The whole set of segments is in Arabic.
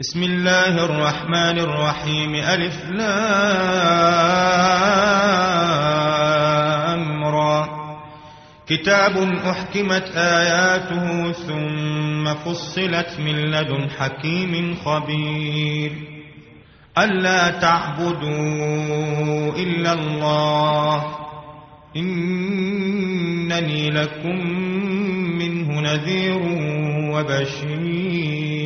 بسم الله الرحمن الرحيم. ألف لام را. كتاب أحكمت آياته ثم فصلت من لدن حكيم خبير. ألا تعبدوا إلا الله. إنني لكم منه نذير وبشير.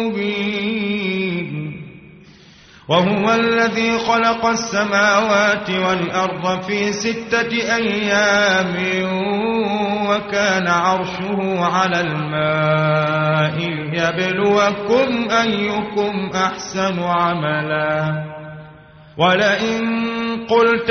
مبين. وهو الذي خلق السماوات والأرض في ستة أيام وكان عرشه على الماء يبلوكم أيكم أحسن عملا. ولئن قلت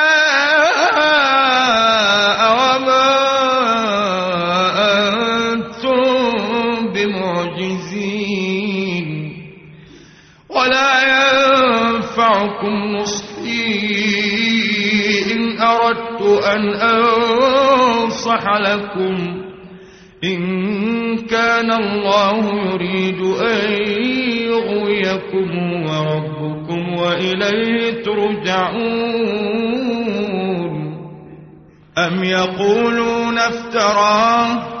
ينفعكم نصحي إن أردت أن أنصح لكم. إن كان الله يريد أن يغويكم وربكم وإليه ترجعون. أم يقولون افتراه؟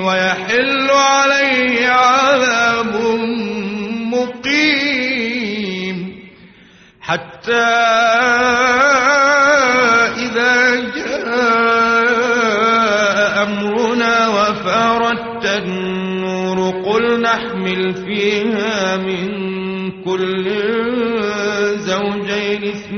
ويحل عليه عذاب مقيم. حتى إذا جاء أمرنا وفارت النور قل نحمل فيها من كل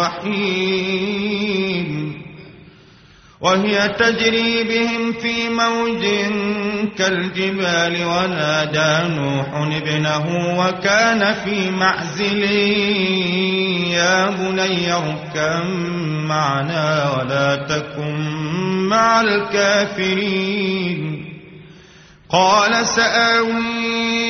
رحيم وهي تجري بهم في موج كالجبال ونادى نوح ابنه وكان في معزل. يا بني اركب معنا ولا تكن مع الكافرين. قال سآوي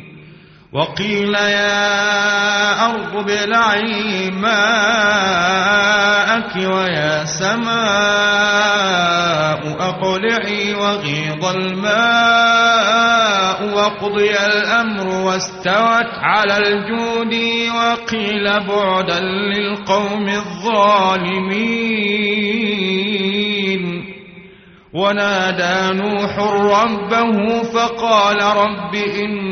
وقيل يا أرض ابلعي ماءك ويا سماء أقلعي وغيض الماء وقضي الأمر واستوت على الجود وقيل بعدا للقوم الظالمين. ونادى نوح ربه فقال رب إن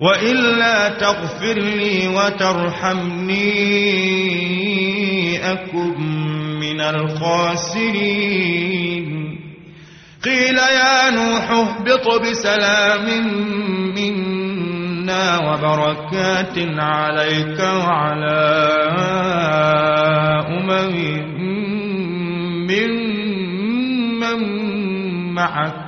وإلا تغفر لي وترحمني أكن من الخاسرين. قيل يا نوح اهبط بسلام منا وبركات عليك وعلى أمم ممن معك.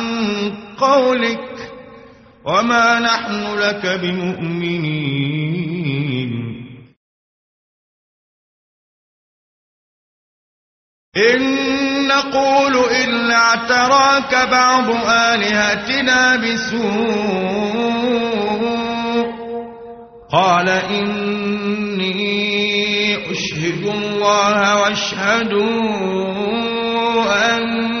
قولك وما نحن لك بمؤمنين. إن نقول إلا اعتراك بعض آلهتنا بسوء. قال إني أشهد الله واشهدوا أني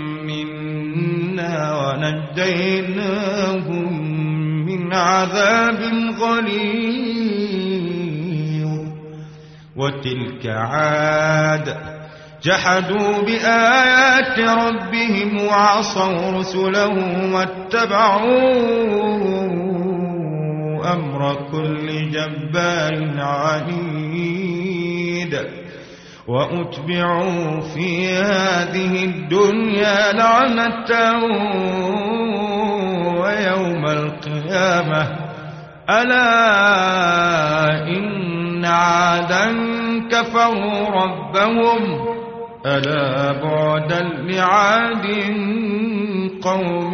ونجيناهم من عذاب غليظ. وتلك عاد جحدوا بآيات ربهم وعصوا رسله واتبعوا أمر كل جبار عنيد. وأتبعوا في هذه الدنيا لعنة ويوم القيامة. ألا إن عادا كفروا ربهم. ألا بعدا لعاد قوم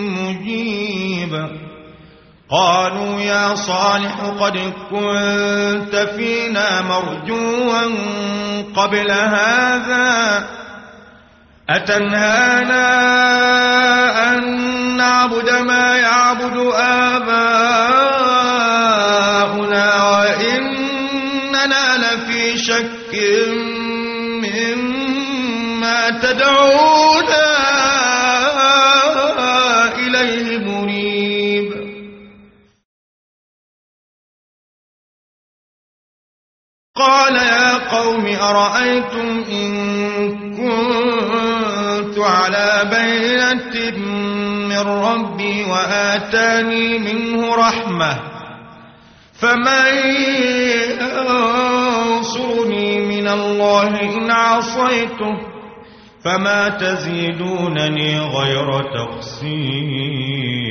مجيب قالوا يا صالح قد كنت فينا مرجوا قبل هذا. أتنهانا أن أرأيتم إن كنت على بينة من ربي وآتاني منه رحمة فمن ينصرني من الله إن عصيته فما تزيدونني غير تقصير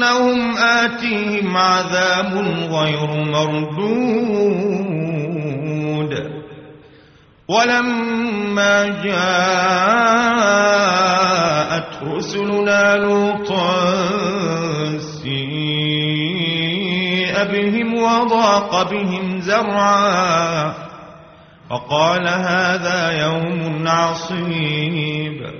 وإنهم آتيهم عذاب غير مردود. ولما جاءت رسلنا لوطا سيء بهم وضاق بهم زرعا. وقال هذا يوم عصيب.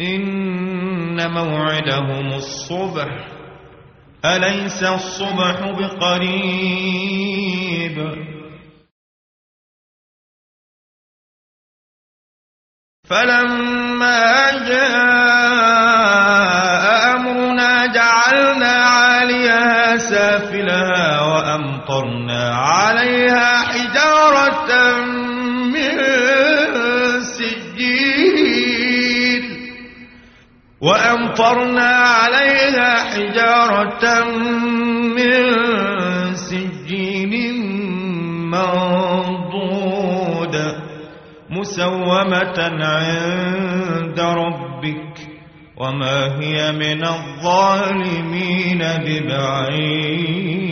إن موعدهم الصبح. أليس الصبح بقريب؟ فلما جاء أمرنا جعلنا عاليها سافلها وأمطرنا عليها وأمطرنا عليها حجارة من سجيل منضود مسومة عند ربك وما هي من الظالمين ببعيد.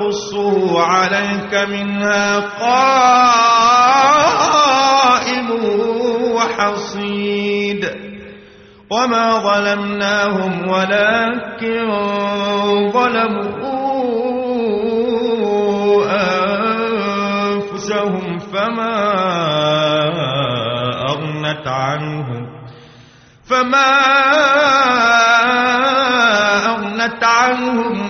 نقصه عليك منها قائم وحصيد. وما ظلمناهم ولكن ظلموا أنفسهم فما أغنت عنهم فما أغنت عنهم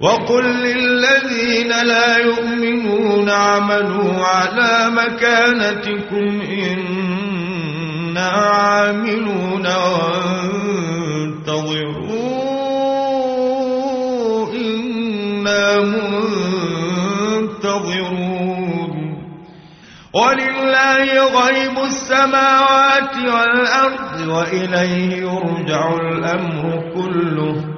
وقل للذين لا يؤمنون اعملوا على مكانتكم إنا عاملون وانتظروا إنا منتظرون. ولله غيب السماوات والأرض وإليه يرجع الأمر كله.